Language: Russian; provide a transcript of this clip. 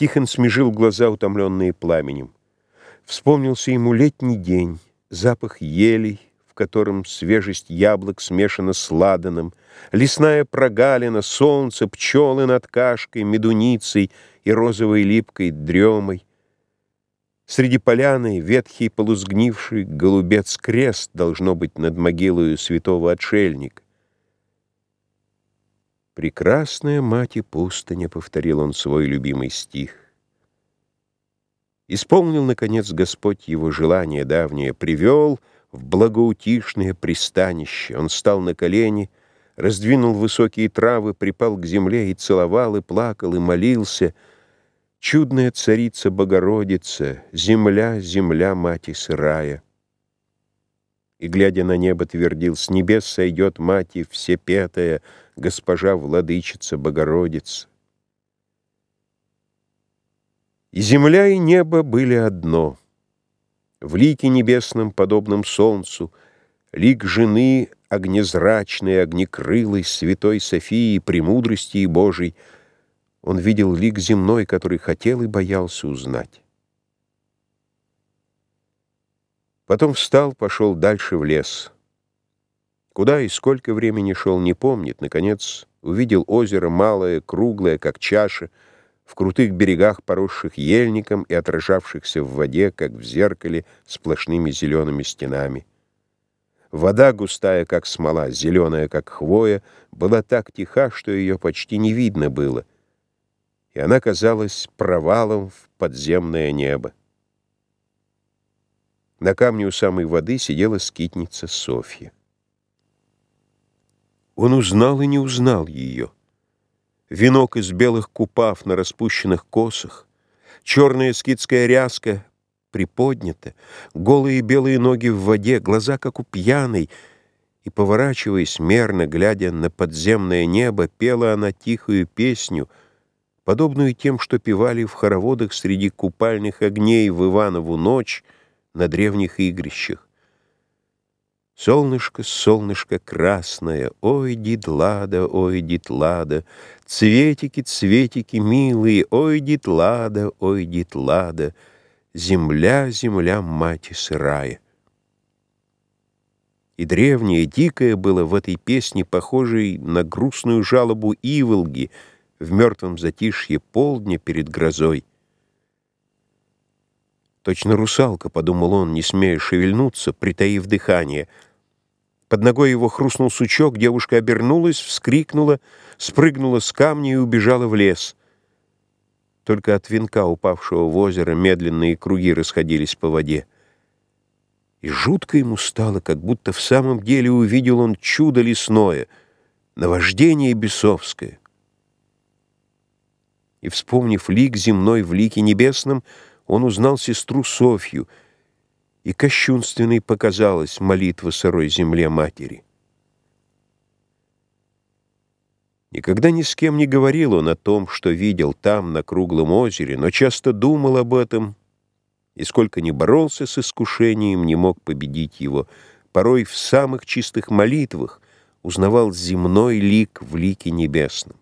Тихон смежил глаза, утомленные пламенем. Вспомнился ему летний день, запах елей, в котором свежесть яблок смешана с ладаном, лесная прогалина, солнце, пчелы над кашкой, медуницей и розовой липкой дремой. Среди поляны ветхий полузгнивший голубец крест должно быть над могилою святого отшельника. «Прекрасная мать и пустыня», — повторил он свой любимый стих. Исполнил, наконец, Господь его желание давнее, привел в благоутишное пристанище. Он стал на колени, раздвинул высокие травы, припал к земле и целовал, и плакал, и молился. Чудная царица Богородица, земля, земля, мать сырая. И, глядя на небо, твердил, с небес сойдет мать всепетая, госпожа владычица Богородица. И земля, и небо были одно. В лике небесном, подобном солнцу, Лик жены огнезрачной, огнекрылой, Святой Софии, премудрости и Божией, Он видел лик земной, который хотел и боялся узнать. Потом встал, пошел дальше в лес. Куда и сколько времени шел, не помнит. Наконец увидел озеро малое, круглое, как чаша, в крутых берегах, поросших ельником и отражавшихся в воде, как в зеркале, сплошными зелеными стенами. Вода, густая, как смола, зеленая, как хвоя, была так тиха, что ее почти не видно было, и она казалась провалом в подземное небо. На камне у самой воды сидела скитница Софья. Он узнал и не узнал ее венок из белых купав на распущенных косах, черная скидская ряска приподнята, голые белые ноги в воде, глаза, как у пьяной, и, поворачиваясь мерно, глядя на подземное небо, пела она тихую песню, подобную тем, что певали в хороводах среди купальных огней в Иванову ночь на древних игрищах. Солнышко, солнышко красное, ой, дидлада, ой, дитлада, Цветики, цветики милые, ой, дитлада, ой, дитлада, Земля, земля, мать сырая. И древнее, дикое было в этой песне, похожей на грустную жалобу Иволги в мертвом затишье полдня перед грозой. Точно русалка, — подумал он, не смея шевельнуться, притаив дыхание — под ногой его хрустнул сучок, девушка обернулась, вскрикнула, спрыгнула с камня и убежала в лес. Только от венка, упавшего в озеро, медленные круги расходились по воде. И жутко ему стало, как будто в самом деле увидел он чудо лесное, наваждение бесовское. И, вспомнив лик земной в лике небесном, он узнал сестру Софью — и кощунственной показалась молитва сырой земле матери. Никогда ни с кем не говорил он о том, что видел там, на круглом озере, но часто думал об этом, и сколько ни боролся с искушением, не мог победить его. Порой в самых чистых молитвах узнавал земной лик в лике небесном.